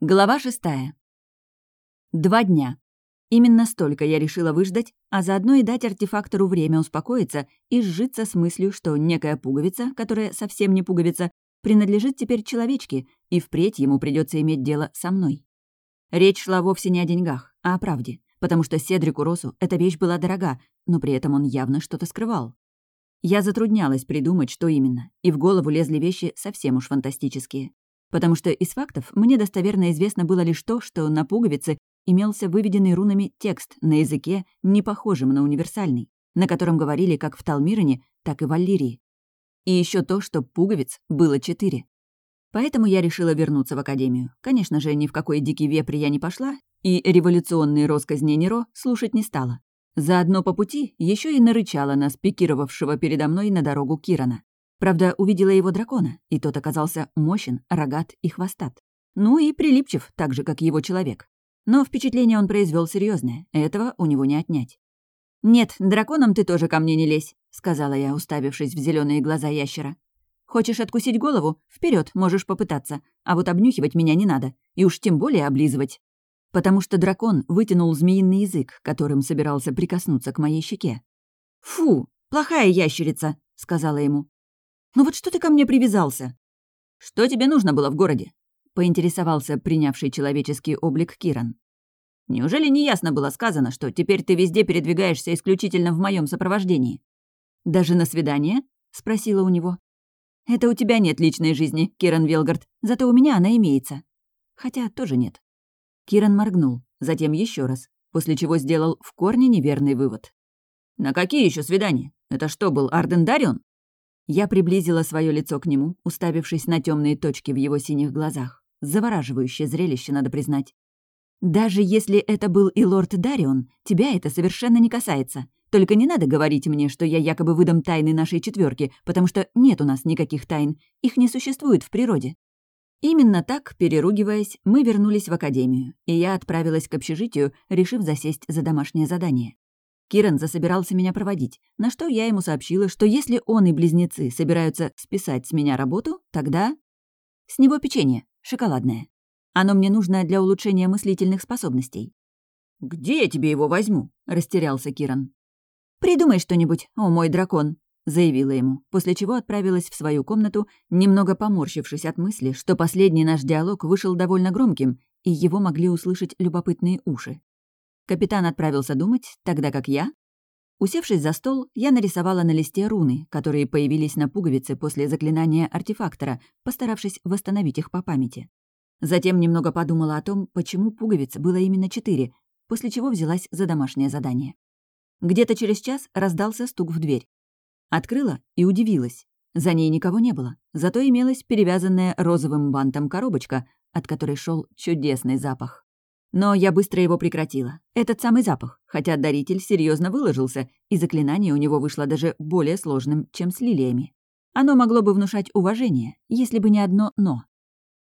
Глава шестая. Два дня. Именно столько я решила выждать, а заодно и дать артефактору время успокоиться и сжиться с мыслью, что некая пуговица, которая совсем не пуговица, принадлежит теперь человечке, и впредь ему придется иметь дело со мной. Речь шла вовсе не о деньгах, а о правде, потому что Седрику Росу эта вещь была дорога, но при этом он явно что-то скрывал. Я затруднялась придумать, что именно, и в голову лезли вещи совсем уж фантастические потому что из фактов мне достоверно известно было лишь то, что на пуговице имелся выведенный рунами текст на языке, не похожем на универсальный, на котором говорили как в Талмироне, так и в Аллирии. И еще то, что пуговиц было четыре. Поэтому я решила вернуться в академию. Конечно же, ни в какой дикий вепрь я не пошла, и революционные росказни Неро слушать не стала. Заодно по пути еще и нарычала на спикировавшего передо мной на дорогу Кирана. Правда, увидела его дракона, и тот оказался мощен, рогат и хвостат. Ну и прилипчив, так же, как его человек. Но впечатление он произвел серьезное, этого у него не отнять. «Нет, драконом ты тоже ко мне не лезь», — сказала я, уставившись в зеленые глаза ящера. «Хочешь откусить голову? Вперед, можешь попытаться. А вот обнюхивать меня не надо. И уж тем более облизывать». Потому что дракон вытянул змеиный язык, которым собирался прикоснуться к моей щеке. «Фу, плохая ящерица», — сказала ему. «Ну вот что ты ко мне привязался?» «Что тебе нужно было в городе?» — поинтересовался принявший человеческий облик Киран. «Неужели не ясно было сказано, что теперь ты везде передвигаешься исключительно в моем сопровождении?» «Даже на свидание?» — спросила у него. «Это у тебя нет личной жизни, Киран Велгард, зато у меня она имеется. Хотя тоже нет». Киран моргнул, затем еще раз, после чего сделал в корне неверный вывод. «На какие еще свидания? Это что, был Арден Дарион?» Я приблизила свое лицо к нему, уставившись на темные точки в его синих глазах. Завораживающее зрелище, надо признать. «Даже если это был и лорд Дарион, тебя это совершенно не касается. Только не надо говорить мне, что я якобы выдам тайны нашей четверки, потому что нет у нас никаких тайн, их не существует в природе». Именно так, переругиваясь, мы вернулись в академию, и я отправилась к общежитию, решив засесть за домашнее задание. Киран засобирался меня проводить, на что я ему сообщила, что если он и близнецы собираются списать с меня работу, тогда... С него печенье, шоколадное. Оно мне нужно для улучшения мыслительных способностей. «Где я тебе его возьму?» — растерялся Киран. «Придумай что-нибудь, о мой дракон», — заявила ему, после чего отправилась в свою комнату, немного поморщившись от мысли, что последний наш диалог вышел довольно громким, и его могли услышать любопытные уши. Капитан отправился думать, тогда как я... Усевшись за стол, я нарисовала на листе руны, которые появились на пуговице после заклинания артефактора, постаравшись восстановить их по памяти. Затем немного подумала о том, почему пуговиц было именно четыре, после чего взялась за домашнее задание. Где-то через час раздался стук в дверь. Открыла и удивилась. За ней никого не было, зато имелась перевязанная розовым бантом коробочка, от которой шел чудесный запах. Но я быстро его прекратила. Этот самый запах, хотя даритель серьезно выложился, и заклинание у него вышло даже более сложным, чем с лилиями. Оно могло бы внушать уважение, если бы не одно «но».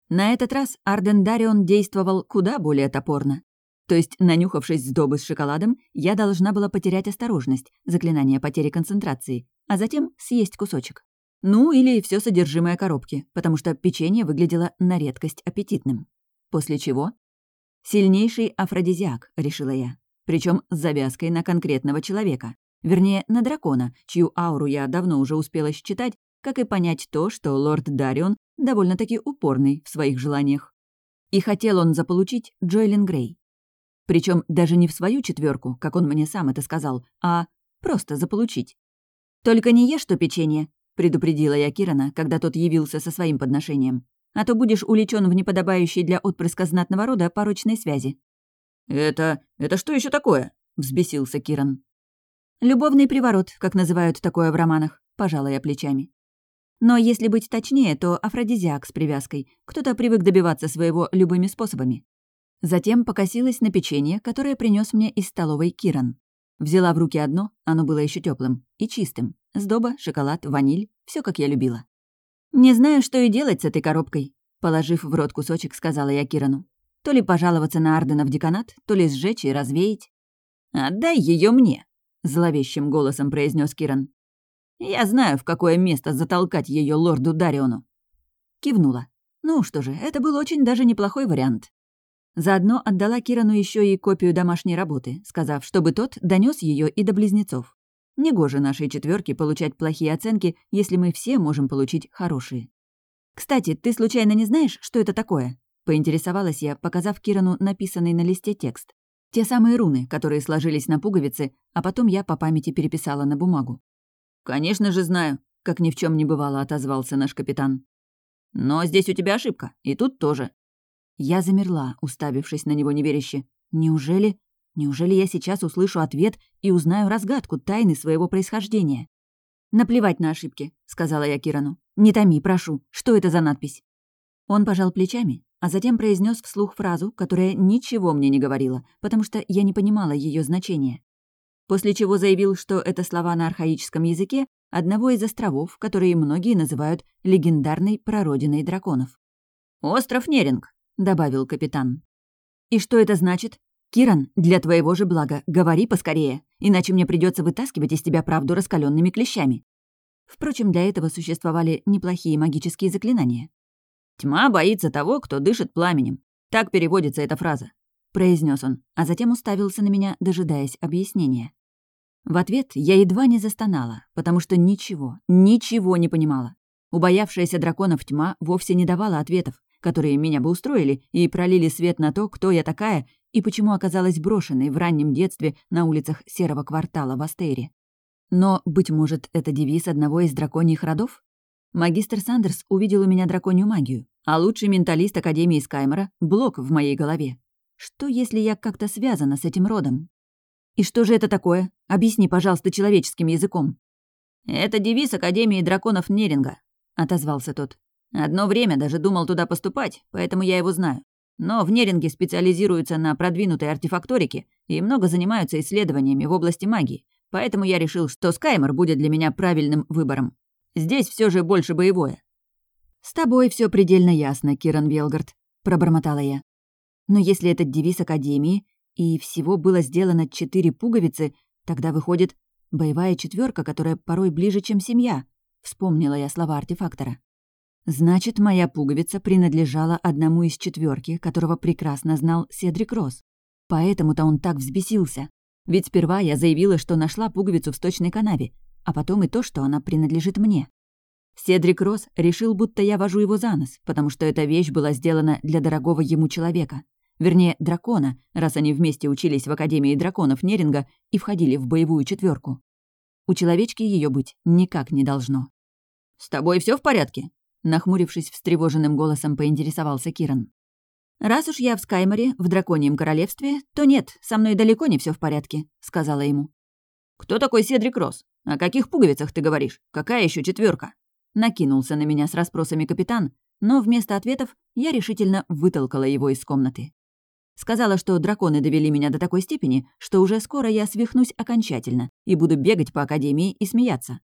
На этот раз Арден Дарион действовал куда более топорно. То есть, нанюхавшись сдобы с шоколадом, я должна была потерять осторожность, заклинание потери концентрации, а затем съесть кусочек. Ну, или все содержимое коробки, потому что печенье выглядело на редкость аппетитным. После чего Сильнейший афродизиак, решила я. Причем с завязкой на конкретного человека. Вернее, на дракона, чью ауру я давно уже успела считать, как и понять то, что лорд Дарион довольно-таки упорный в своих желаниях. И хотел он заполучить Джоэлин Грей. Причем даже не в свою четверку, как он мне сам это сказал, а просто заполучить. «Только не ешь то печенье», — предупредила я Кирана, когда тот явился со своим подношением а то будешь уличен в неподобающей для отпрыска знатного рода порочной связи». «Это... это что еще такое?» — взбесился Киран. «Любовный приворот, как называют такое в романах», — пожала я плечами. Но если быть точнее, то афродизиак с привязкой. Кто-то привык добиваться своего любыми способами. Затем покосилась на печенье, которое принес мне из столовой Киран. Взяла в руки одно, оно было еще теплым и чистым. Сдоба, шоколад, ваниль — все как я любила. «Не знаю, что и делать с этой коробкой», — положив в рот кусочек, сказала я Кирану. «То ли пожаловаться на Ардена в деканат, то ли сжечь и развеять». «Отдай ее мне», — зловещим голосом произнес Киран. «Я знаю, в какое место затолкать ее лорду Дариону». Кивнула. Ну что же, это был очень даже неплохой вариант. Заодно отдала Кирану еще и копию домашней работы, сказав, чтобы тот донес ее и до близнецов. Негоже нашей четверке получать плохие оценки, если мы все можем получить хорошие. «Кстати, ты случайно не знаешь, что это такое?» — поинтересовалась я, показав Кирану написанный на листе текст. Те самые руны, которые сложились на пуговицы, а потом я по памяти переписала на бумагу. «Конечно же знаю», — как ни в чем не бывало, отозвался наш капитан. «Но здесь у тебя ошибка, и тут тоже». Я замерла, уставившись на него неверяще. «Неужели... Неужели я сейчас услышу ответ и узнаю разгадку тайны своего происхождения?» «Наплевать на ошибки», — сказала я Кирану. «Не томи, прошу. Что это за надпись?» Он пожал плечами, а затем произнес вслух фразу, которая ничего мне не говорила, потому что я не понимала ее значения. После чего заявил, что это слова на архаическом языке одного из островов, которые многие называют легендарной прародиной драконов. «Остров Неринг», — добавил капитан. «И что это значит? Киран, для твоего же блага, говори поскорее, иначе мне придется вытаскивать из тебя правду раскаленными клещами». Впрочем, для этого существовали неплохие магические заклинания. «Тьма боится того, кто дышит пламенем». Так переводится эта фраза», — произнес он, а затем уставился на меня, дожидаясь объяснения. В ответ я едва не застонала, потому что ничего, ничего не понимала. Убоявшаяся драконов тьма вовсе не давала ответов, которые меня бы устроили и пролили свет на то, кто я такая и почему оказалась брошенной в раннем детстве на улицах серого квартала в Астейре. Но, быть может, это девиз одного из драконьих родов? Магистр Сандерс увидел у меня драконью магию, а лучший менталист Академии Скаймора — блок в моей голове. Что, если я как-то связана с этим родом? И что же это такое? Объясни, пожалуйста, человеческим языком. «Это девиз Академии драконов Неринга», — отозвался тот. «Одно время даже думал туда поступать, поэтому я его знаю. Но в Неринге специализируются на продвинутой артефакторике и много занимаются исследованиями в области магии, поэтому я решил, что Скаймор будет для меня правильным выбором. Здесь все же больше боевое». «С тобой все предельно ясно, Киран Велгард», — пробормотала я. «Но если этот девиз Академии, и всего было сделано четыре пуговицы, тогда выходит боевая четверка, которая порой ближе, чем семья», — вспомнила я слова артефактора. «Значит, моя пуговица принадлежала одному из четверки, которого прекрасно знал Седрик Росс. Поэтому-то он так взбесился. Ведь сперва я заявила, что нашла пуговицу в сточной канаве, а потом и то, что она принадлежит мне. Седрик Росс решил, будто я вожу его за нос, потому что эта вещь была сделана для дорогого ему человека. Вернее, дракона, раз они вместе учились в Академии драконов Неринга и входили в боевую четверку. У человечки ее быть никак не должно. «С тобой все в порядке?» Нахмурившись встревоженным голосом, поинтересовался Киран. «Раз уж я в Скайморе, в Драконьем Королевстве, то нет, со мной далеко не все в порядке», — сказала ему. «Кто такой Седрик Росс? О каких пуговицах ты говоришь? Какая еще четверка? Накинулся на меня с расспросами капитан, но вместо ответов я решительно вытолкала его из комнаты. Сказала, что драконы довели меня до такой степени, что уже скоро я свихнусь окончательно и буду бегать по академии и смеяться.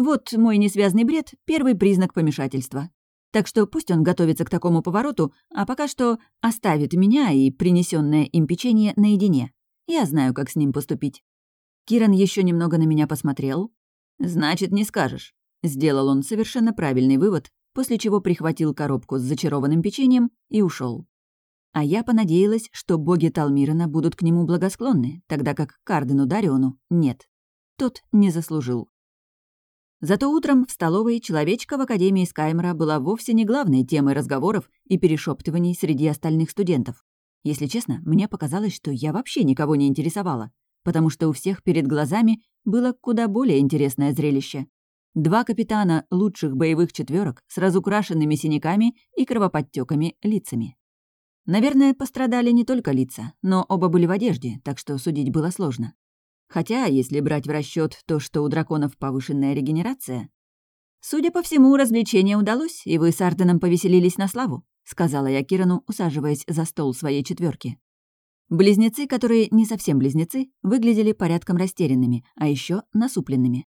Вот мой несвязный бред — первый признак помешательства. Так что пусть он готовится к такому повороту, а пока что оставит меня и принесенное им печенье наедине. Я знаю, как с ним поступить. Киран еще немного на меня посмотрел. «Значит, не скажешь». Сделал он совершенно правильный вывод, после чего прихватил коробку с зачарованным печеньем и ушел. А я понадеялась, что боги Талмирана будут к нему благосклонны, тогда как Кардену Дариону нет. Тот не заслужил. Зато утром в столовой человечка в Академии Скаймера была вовсе не главной темой разговоров и перешептываний среди остальных студентов. Если честно, мне показалось, что я вообще никого не интересовала потому что у всех перед глазами было куда более интересное зрелище. Два капитана лучших боевых четверок с разукрашенными синяками и кровоподтеками лицами. Наверное, пострадали не только лица, но оба были в одежде, так что судить было сложно. Хотя, если брать в расчет то, что у драконов повышенная регенерация... «Судя по всему, развлечение удалось, и вы с Арденом повеселились на славу», — сказала я Кирану, усаживаясь за стол своей четверки. Близнецы, которые не совсем близнецы, выглядели порядком растерянными, а еще насупленными.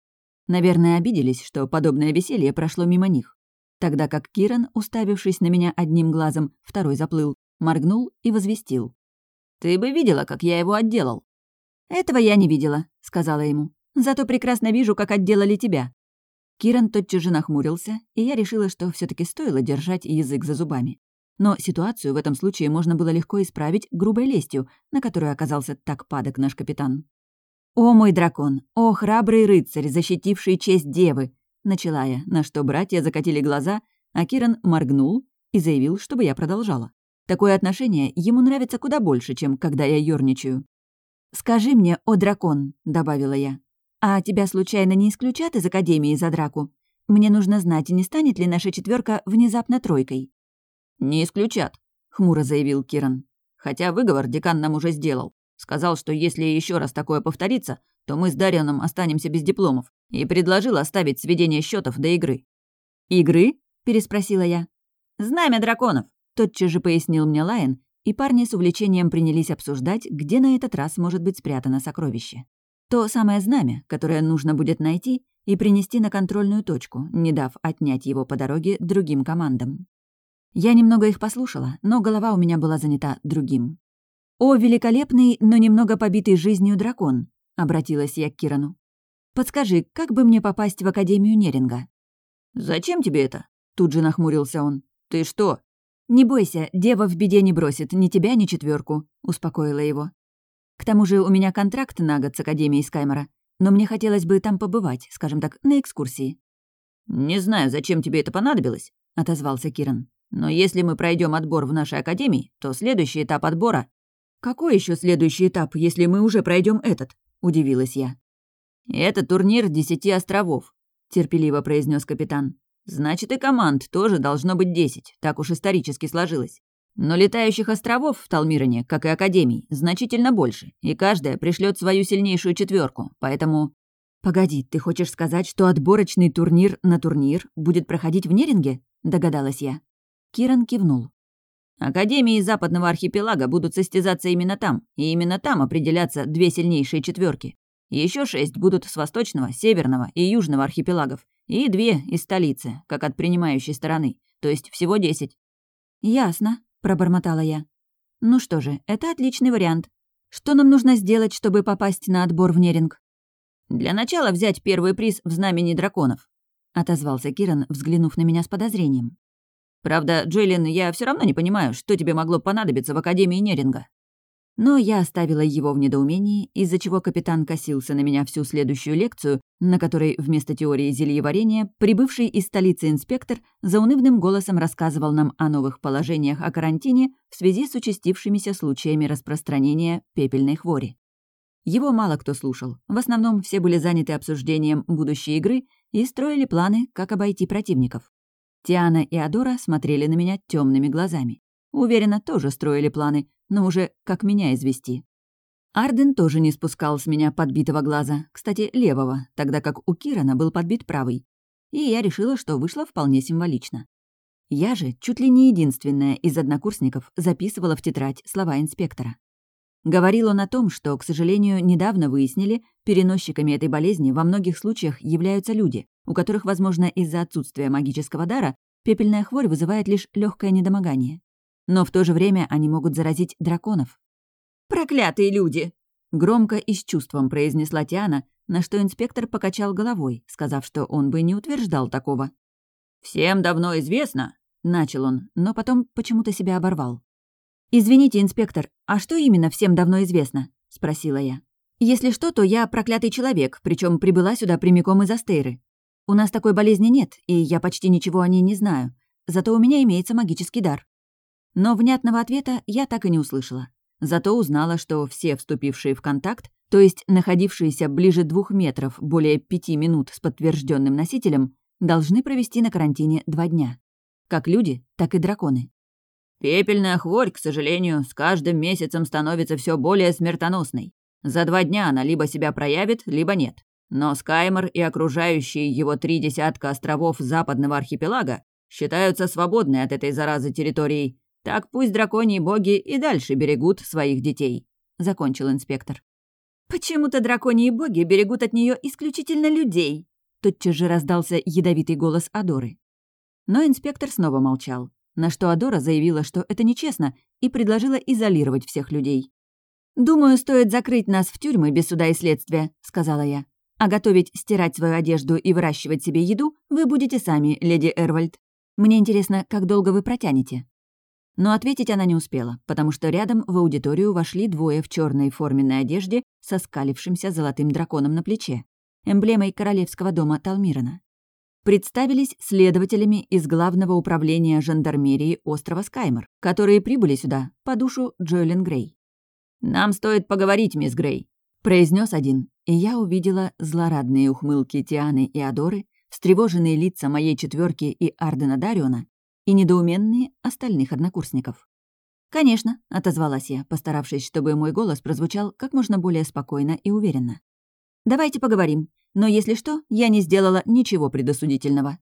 Наверное, обиделись, что подобное веселье прошло мимо них. Тогда как Киран, уставившись на меня одним глазом, второй заплыл, моргнул и возвестил. «Ты бы видела, как я его отделал». «Этого я не видела», — сказала ему. «Зато прекрасно вижу, как отделали тебя». Киран тотчас же нахмурился, и я решила, что все таки стоило держать язык за зубами. Но ситуацию в этом случае можно было легко исправить грубой лестью, на которую оказался так падок наш капитан. «О, мой дракон! О, храбрый рыцарь, защитивший честь девы!» Начала я, на что братья закатили глаза, а Киран моргнул и заявил, чтобы я продолжала. Такое отношение ему нравится куда больше, чем когда я ёрничаю. «Скажи мне, о дракон», — добавила я, «а тебя случайно не исключат из Академии за драку? Мне нужно знать, не станет ли наша четверка внезапно тройкой». «Не исключат», — хмуро заявил Киран. «Хотя выговор декан нам уже сделал. Сказал, что если еще раз такое повторится, то мы с Дарианом останемся без дипломов, и предложил оставить сведение счетов до игры». «Игры?» — переспросила я. «Знамя драконов», — тотчас же пояснил мне Лайен, и парни с увлечением принялись обсуждать, где на этот раз может быть спрятано сокровище. То самое знамя, которое нужно будет найти и принести на контрольную точку, не дав отнять его по дороге другим командам. Я немного их послушала, но голова у меня была занята другим. «О, великолепный, но немного побитый жизнью дракон!» — обратилась я к Кирану. «Подскажи, как бы мне попасть в Академию Неринга?» «Зачем тебе это?» — тут же нахмурился он. «Ты что?» «Не бойся, дева в беде не бросит, ни тебя, ни четверку, успокоила его. «К тому же у меня контракт на год с Академией Скаймора, но мне хотелось бы там побывать, скажем так, на экскурсии». «Не знаю, зачем тебе это понадобилось», — отозвался Киран. «Но если мы пройдем отбор в нашей Академии, то следующий этап отбора «Какой еще следующий этап, если мы уже пройдем этот?» – удивилась я. «Это турнир десяти островов», – терпеливо произнес капитан. «Значит, и команд тоже должно быть десять, так уж исторически сложилось. Но летающих островов в Талмиране, как и Академий, значительно больше, и каждая пришлет свою сильнейшую четверку, поэтому...» «Погоди, ты хочешь сказать, что отборочный турнир на турнир будет проходить в Неринге?» – догадалась я. Киран кивнул. Академии Западного архипелага будут состязаться именно там, и именно там определятся две сильнейшие четверки. Еще шесть будут с Восточного, Северного и Южного архипелагов, и две из столицы, как от принимающей стороны, то есть всего десять. «Ясно», — пробормотала я. «Ну что же, это отличный вариант. Что нам нужно сделать, чтобы попасть на отбор в Неринг?» «Для начала взять первый приз в знамени драконов», — отозвался Киран, взглянув на меня с подозрением. Правда, Джейлин, я все равно не понимаю, что тебе могло понадобиться в Академии Неринга». Но я оставила его в недоумении, из-за чего капитан косился на меня всю следующую лекцию, на которой вместо теории зельеварения прибывший из столицы инспектор заунывным голосом рассказывал нам о новых положениях о карантине в связи с участившимися случаями распространения пепельной хвори. Его мало кто слушал. В основном все были заняты обсуждением будущей игры и строили планы, как обойти противников. Тиана и Адора смотрели на меня темными глазами. Уверенно, тоже строили планы, но уже как меня извести. Арден тоже не спускал с меня подбитого глаза, кстати, левого, тогда как у Кирана был подбит правый. И я решила, что вышло вполне символично. Я же чуть ли не единственная из однокурсников записывала в тетрадь слова инспектора. Говорил он о том, что, к сожалению, недавно выяснили, переносчиками этой болезни во многих случаях являются люди, у которых, возможно, из-за отсутствия магического дара пепельная хворь вызывает лишь легкое недомогание. Но в то же время они могут заразить драконов. «Проклятые люди!» Громко и с чувством произнесла Тиана, на что инспектор покачал головой, сказав, что он бы не утверждал такого. «Всем давно известно», — начал он, но потом почему-то себя оборвал. «Извините, инспектор, а что именно всем давно известно?» — спросила я. «Если что, то я проклятый человек, причем прибыла сюда прямиком из Астейры. У нас такой болезни нет, и я почти ничего о ней не знаю. Зато у меня имеется магический дар». Но внятного ответа я так и не услышала. Зато узнала, что все вступившие в контакт, то есть находившиеся ближе двух метров более пяти минут с подтвержденным носителем, должны провести на карантине два дня. Как люди, так и драконы. Пепельная хворь, к сожалению, с каждым месяцем становится все более смертоносной. За два дня она либо себя проявит, либо нет. Но Скаймор и окружающие его три десятка островов западного архипелага считаются свободной от этой заразы территорией. Так пусть драконьи боги и дальше берегут своих детей», — закончил инспектор. «Почему-то драконьи боги берегут от нее исключительно людей», — тотчас же раздался ядовитый голос Адоры. Но инспектор снова молчал на что Адора заявила, что это нечестно, и предложила изолировать всех людей. «Думаю, стоит закрыть нас в тюрьмы без суда и следствия», — сказала я. «А готовить, стирать свою одежду и выращивать себе еду вы будете сами, леди Эрвальд. Мне интересно, как долго вы протянете?» Но ответить она не успела, потому что рядом в аудиторию вошли двое в черной форменной одежде со скалившимся золотым драконом на плече, эмблемой королевского дома Талмирана. Представились следователями из Главного управления жандармерии острова Скаймор, которые прибыли сюда по душу Джоэлин Грей. «Нам стоит поговорить, мисс Грей», — произнес один, и я увидела злорадные ухмылки Тианы и Адоры, встревоженные лица моей четверки и Ардена Дариона и недоуменные остальных однокурсников. «Конечно», — отозвалась я, постаравшись, чтобы мой голос прозвучал как можно более спокойно и уверенно. «Давайте поговорим, но если что, я не сделала ничего предосудительного.